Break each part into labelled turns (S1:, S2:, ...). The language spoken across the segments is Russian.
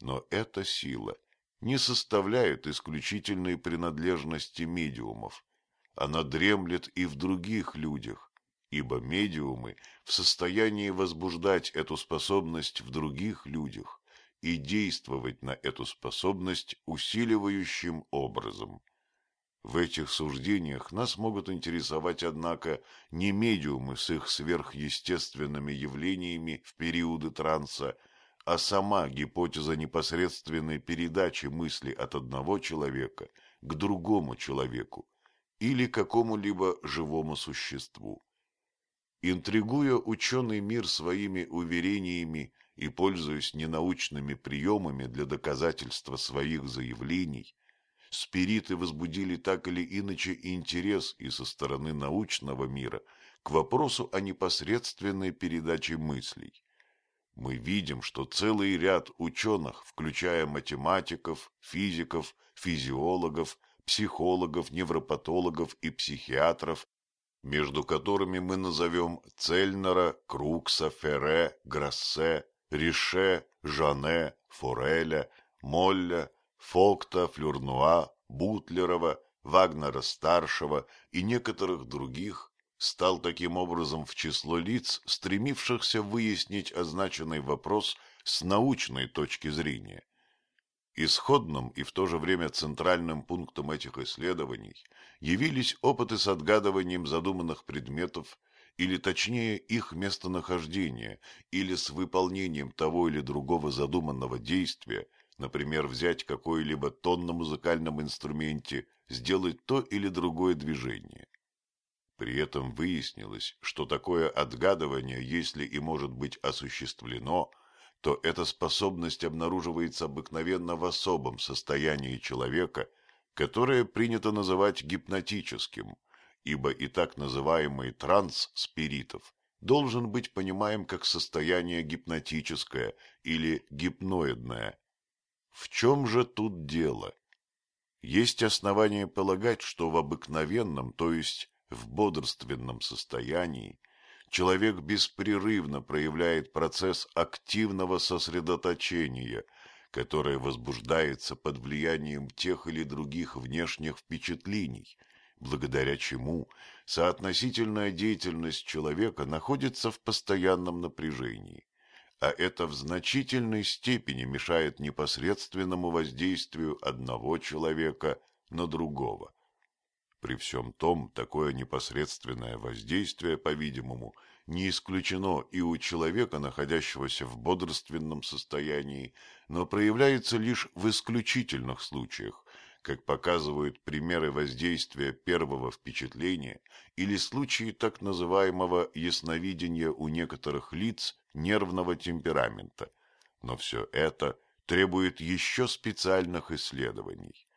S1: Но эта сила не составляет исключительной принадлежности медиумов. Она дремлет и в других людях, ибо медиумы в состоянии возбуждать эту способность в других людях и действовать на эту способность усиливающим образом. В этих суждениях нас могут интересовать, однако, не медиумы с их сверхъестественными явлениями в периоды транса, а сама гипотеза непосредственной передачи мысли от одного человека к другому человеку или какому-либо живому существу. Интригуя ученый мир своими уверениями и пользуясь ненаучными приемами для доказательства своих заявлений, спириты возбудили так или иначе интерес и со стороны научного мира к вопросу о непосредственной передаче мыслей. Мы видим, что целый ряд ученых, включая математиков, физиков, физиологов, психологов, невропатологов и психиатров, между которыми мы назовем Цельнера, Крукса, Ферре, Грассе, Рише, Жане, Фореля, Молля, Фокта, Флюрнуа, Бутлерова, Вагнера-старшего и некоторых других, стал таким образом в число лиц, стремившихся выяснить означенный вопрос с научной точки зрения. Исходным и в то же время центральным пунктом этих исследований явились опыты с отгадыванием задуманных предметов или точнее их местонахождение, или с выполнением того или другого задуманного действия, например, взять какой-либо тон на музыкальном инструменте, сделать то или другое движение. При этом выяснилось, что такое отгадывание, если и может быть осуществлено, то эта способность обнаруживается обыкновенно в особом состоянии человека, которое принято называть гипнотическим – ибо и так называемый транс спиритов должен быть понимаем как состояние гипнотическое или гипноидное. В чем же тут дело? Есть основания полагать, что в обыкновенном, то есть в бодрственном состоянии, человек беспрерывно проявляет процесс активного сосредоточения, которое возбуждается под влиянием тех или других внешних впечатлений – благодаря чему соотносительная деятельность человека находится в постоянном напряжении, а это в значительной степени мешает непосредственному воздействию одного человека на другого. При всем том, такое непосредственное воздействие, по-видимому, не исключено и у человека, находящегося в бодрственном состоянии, но проявляется лишь в исключительных случаях, как показывают примеры воздействия первого впечатления или случаи так называемого ясновидения у некоторых лиц нервного темперамента. Но все это требует еще специальных исследований.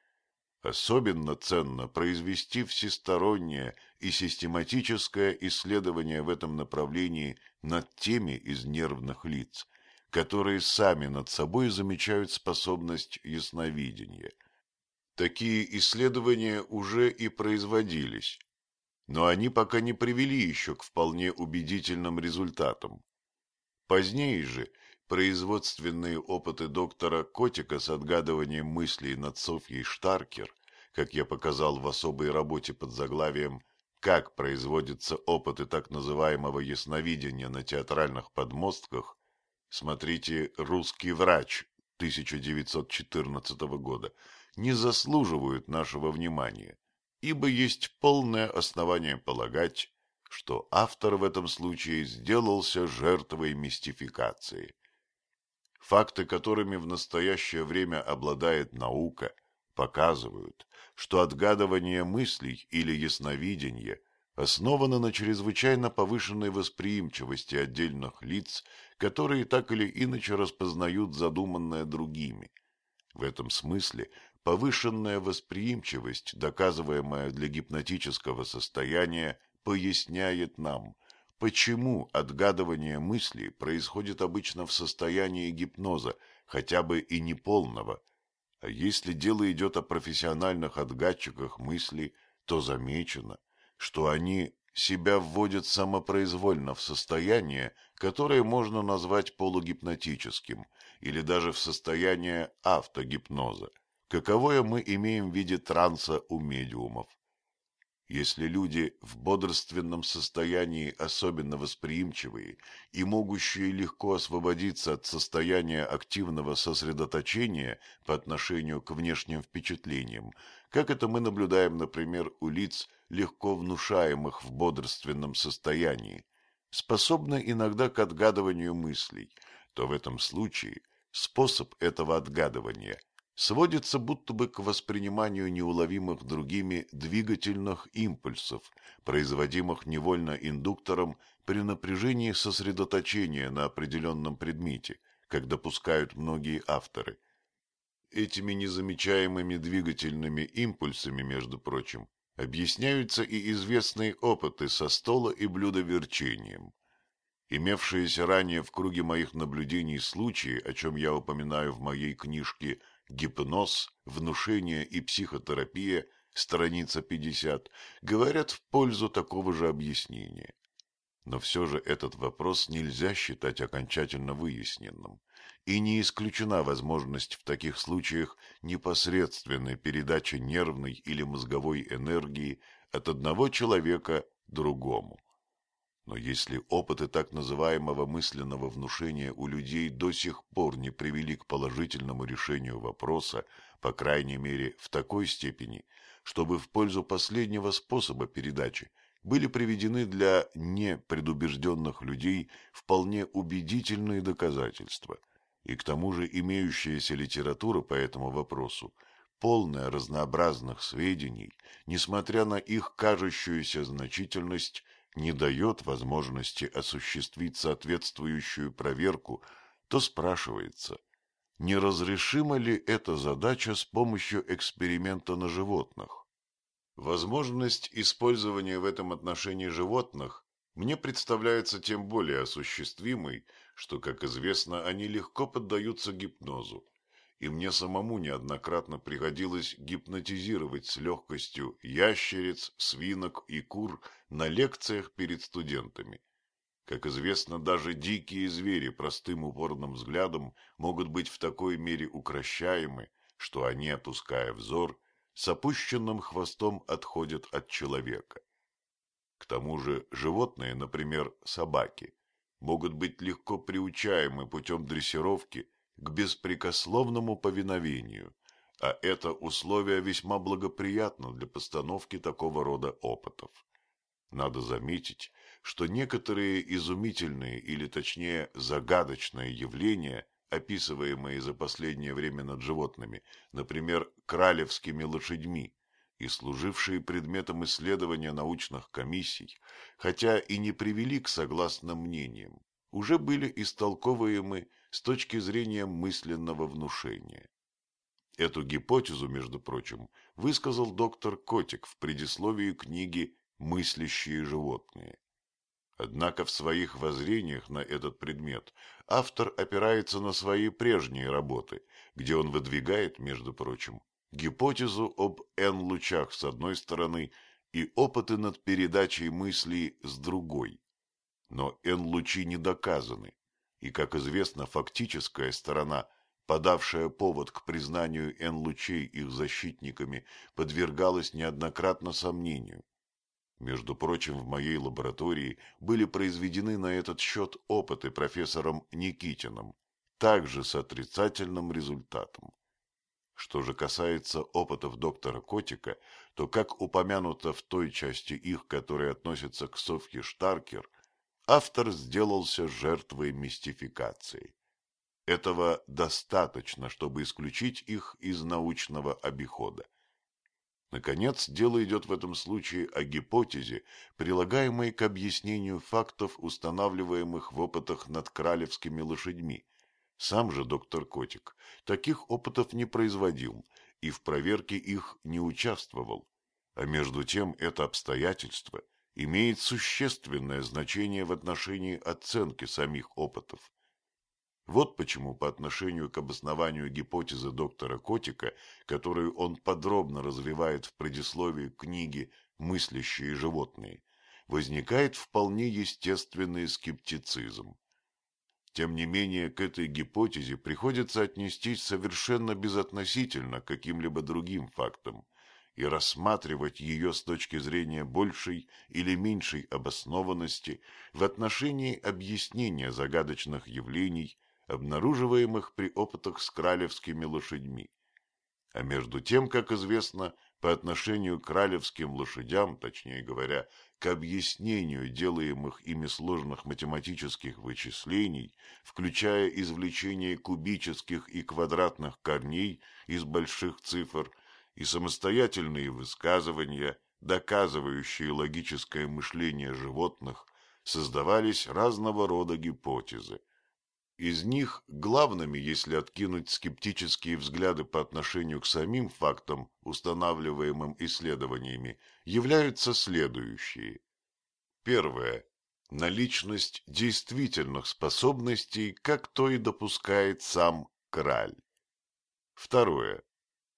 S1: Особенно ценно произвести всестороннее и систематическое исследование в этом направлении над теми из нервных лиц, которые сами над собой замечают способность ясновидения – Такие исследования уже и производились, но они пока не привели еще к вполне убедительным результатам. Позднее же производственные опыты доктора Котика с отгадыванием мыслей над Софьей Штаркер, как я показал в особой работе под заглавием «Как производятся опыты так называемого ясновидения на театральных подмостках», смотрите «Русский врач» 1914 года, не заслуживают нашего внимания, ибо есть полное основание полагать, что автор в этом случае сделался жертвой мистификации. Факты, которыми в настоящее время обладает наука, показывают, что отгадывание мыслей или ясновидение основано на чрезвычайно повышенной восприимчивости отдельных лиц, которые так или иначе распознают задуманное другими. В этом смысле Повышенная восприимчивость, доказываемая для гипнотического состояния, поясняет нам, почему отгадывание мысли происходит обычно в состоянии гипноза, хотя бы и неполного. А если дело идет о профессиональных отгадчиках мысли, то замечено, что они себя вводят самопроизвольно в состояние, которое можно назвать полугипнотическим, или даже в состояние автогипноза, каковое мы имеем в виде транса у медиумов. Если люди в бодрственном состоянии особенно восприимчивые и могущие легко освободиться от состояния активного сосредоточения по отношению к внешним впечатлениям, как это мы наблюдаем, например, у лиц, легко внушаемых в бодрственном состоянии, способны иногда к отгадыванию мыслей, то в этом случае способ этого отгадывания – сводится будто бы к восприниманию неуловимых другими двигательных импульсов, производимых невольно индуктором при напряжении сосредоточения на определенном предмете, как допускают многие авторы. Этими незамечаемыми двигательными импульсами, между прочим, объясняются и известные опыты со стола и блюдоверчением. Имевшиеся ранее в круге моих наблюдений случаи, о чем я упоминаю в моей книжке гипноз, внушение и психотерапия, страница 50, говорят в пользу такого же объяснения. Но все же этот вопрос нельзя считать окончательно выясненным, и не исключена возможность в таких случаях непосредственной передачи нервной или мозговой энергии от одного человека другому. Но если опыты так называемого мысленного внушения у людей до сих пор не привели к положительному решению вопроса, по крайней мере в такой степени, чтобы в пользу последнего способа передачи были приведены для непредубежденных людей вполне убедительные доказательства, и к тому же имеющаяся литература по этому вопросу, полная разнообразных сведений, несмотря на их кажущуюся значительность, не дает возможности осуществить соответствующую проверку, то спрашивается, неразрешима ли эта задача с помощью эксперимента на животных. Возможность использования в этом отношении животных мне представляется тем более осуществимой, что, как известно, они легко поддаются гипнозу, и мне самому неоднократно приходилось гипнотизировать с легкостью ящериц, свинок и кур на лекциях перед студентами. Как известно, даже дикие звери простым упорным взглядом могут быть в такой мере укращаемы, что они, опуская взор, с опущенным хвостом отходят от человека. К тому же животные, например, собаки, могут быть легко приучаемы путем дрессировки к беспрекословному повиновению, а это условие весьма благоприятно для постановки такого рода опытов. Надо заметить, что некоторые изумительные или точнее загадочные явления, описываемые за последнее время над животными, например, кралевскими лошадьми, и служившие предметом исследования научных комиссий, хотя и не привели к согласным мнениям, уже были истолковываемы с точки зрения мысленного внушения. Эту гипотезу, между прочим, высказал доктор Котик в предисловии книги «Мыслящие животные». Однако в своих воззрениях на этот предмет автор опирается на свои прежние работы, где он выдвигает, между прочим, гипотезу об N-лучах с одной стороны и опыты над передачей мыслей с другой. Но N-лучи не доказаны, и, как известно, фактическая сторона, подавшая повод к признанию Н-лучей их защитниками, подвергалась неоднократно сомнению. Между прочим, в моей лаборатории были произведены на этот счет опыты профессором Никитиным, также с отрицательным результатом. Что же касается опытов доктора Котика, то, как упомянуто в той части их, которая относится к Софье Штаркер, автор сделался жертвой мистификации. Этого достаточно, чтобы исключить их из научного обихода. Наконец, дело идет в этом случае о гипотезе, прилагаемой к объяснению фактов, устанавливаемых в опытах над кралевскими лошадьми. Сам же доктор Котик таких опытов не производил и в проверке их не участвовал, а между тем это обстоятельство имеет существенное значение в отношении оценки самих опытов. Вот почему по отношению к обоснованию гипотезы доктора Котика, которую он подробно развивает в предисловии книги «Мыслящие животные», возникает вполне естественный скептицизм. Тем не менее, к этой гипотезе приходится отнестись совершенно безотносительно к каким-либо другим фактам и рассматривать ее с точки зрения большей или меньшей обоснованности в отношении объяснения загадочных явлений, обнаруживаемых при опытах с кралевскими лошадьми. А между тем, как известно, по отношению к кралевским лошадям, точнее говоря, к объяснению делаемых ими сложных математических вычислений, включая извлечение кубических и квадратных корней из больших цифр и самостоятельные высказывания, доказывающие логическое мышление животных, создавались разного рода гипотезы. Из них главными, если откинуть скептические взгляды по отношению к самим фактам, устанавливаемым исследованиями, являются следующие. Первое. Наличность действительных способностей, как то и допускает сам Краль. Второе.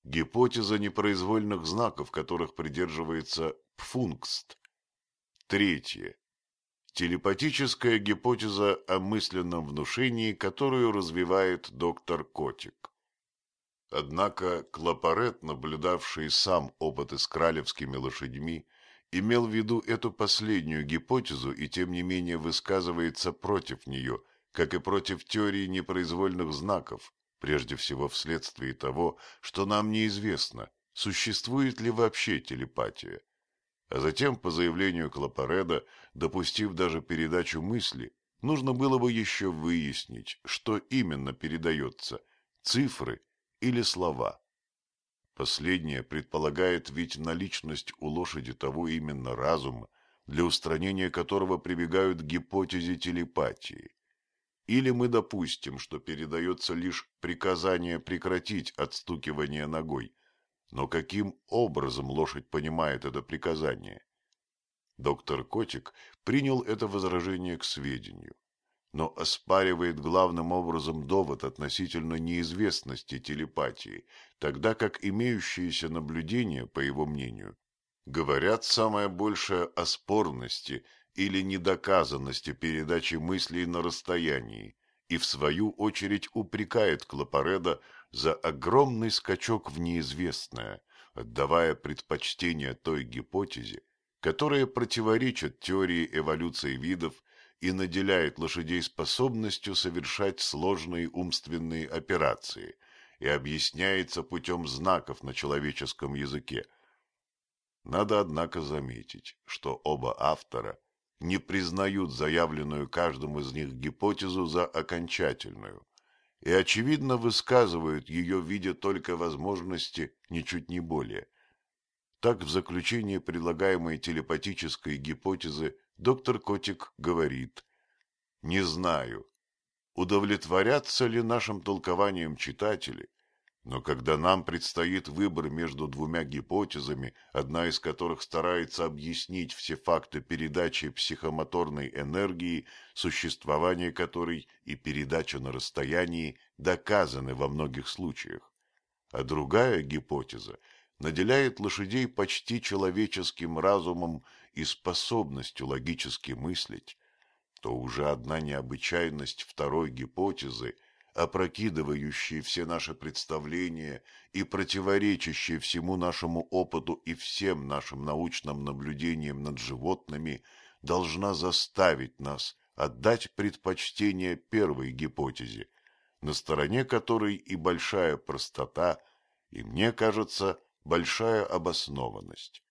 S1: Гипотеза непроизвольных знаков, которых придерживается Пфунгст. Третье Телепатическая гипотеза о мысленном внушении, которую развивает доктор Котик. Однако Клапарет, наблюдавший сам опыты с кралевскими лошадьми, имел в виду эту последнюю гипотезу и тем не менее высказывается против нее, как и против теории непроизвольных знаков, прежде всего вследствие того, что нам неизвестно, существует ли вообще телепатия а затем, по заявлению Клапареда, допустив даже передачу мысли, нужно было бы еще выяснить, что именно передается – цифры или слова. Последнее предполагает ведь наличность у лошади того именно разума, для устранения которого прибегают к гипотезе телепатии. Или мы допустим, что передается лишь приказание прекратить отстукивание ногой, но каким образом лошадь понимает это приказание? Доктор Котик принял это возражение к сведению, но оспаривает главным образом довод относительно неизвестности телепатии, тогда как имеющиеся наблюдения, по его мнению, говорят самое большее о спорности или недоказанности передачи мыслей на расстоянии, и в свою очередь упрекает Клапареда за огромный скачок в неизвестное, отдавая предпочтение той гипотезе, которая противоречит теории эволюции видов и наделяет лошадей способностью совершать сложные умственные операции и объясняется путем знаков на человеческом языке. Надо, однако, заметить, что оба автора не признают заявленную каждым из них гипотезу за окончательную, и, очевидно, высказывают ее в виде только возможности, ничуть не более. Так, в заключение предлагаемой телепатической гипотезы доктор Котик говорит «Не знаю, удовлетворятся ли нашим толкованием читатели, но когда нам предстоит выбор между двумя гипотезами, одна из которых старается объяснить все факты передачи психомоторной энергии, существование которой и передача на расстоянии доказаны во многих случаях, а другая гипотеза наделяет лошадей почти человеческим разумом и способностью логически мыслить, то уже одна необычайность второй гипотезы – опрокидывающие все наши представления и противоречащие всему нашему опыту и всем нашим научным наблюдениям над животными, должна заставить нас отдать предпочтение первой гипотезе, на стороне которой и большая простота, и, мне кажется, большая обоснованность.